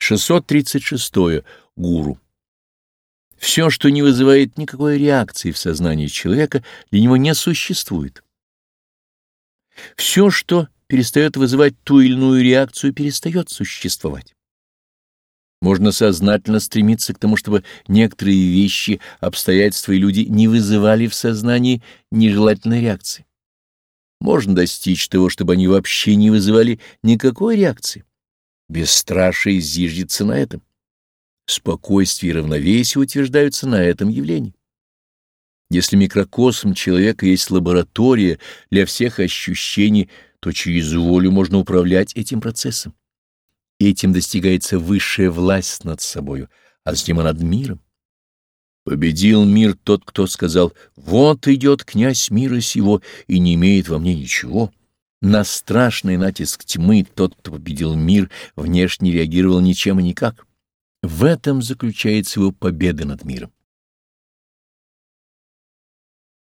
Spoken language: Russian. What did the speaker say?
636. Гуру. Все, что не вызывает никакой реакции в сознании человека, для него не существует. Все, что перестает вызывать ту или иную реакцию, перестает существовать. Можно сознательно стремиться к тому, чтобы некоторые вещи, обстоятельства и люди не вызывали в сознании нежелательной реакции. Можно достичь того, чтобы они вообще не вызывали никакой реакции. Бесстрашие зиждется на этом. Спокойствие и равновесие утверждаются на этом явлении. Если микрокосм человека есть лаборатория для всех ощущений, то через волю можно управлять этим процессом. Этим достигается высшая власть над собою, а затем и над миром. Победил мир тот, кто сказал «Вот идет князь мира сего и не имеет во мне ничего». На страшный натиск тьмы тот, кто победил мир, внешне реагировал ничем и никак. В этом заключается его победа над миром.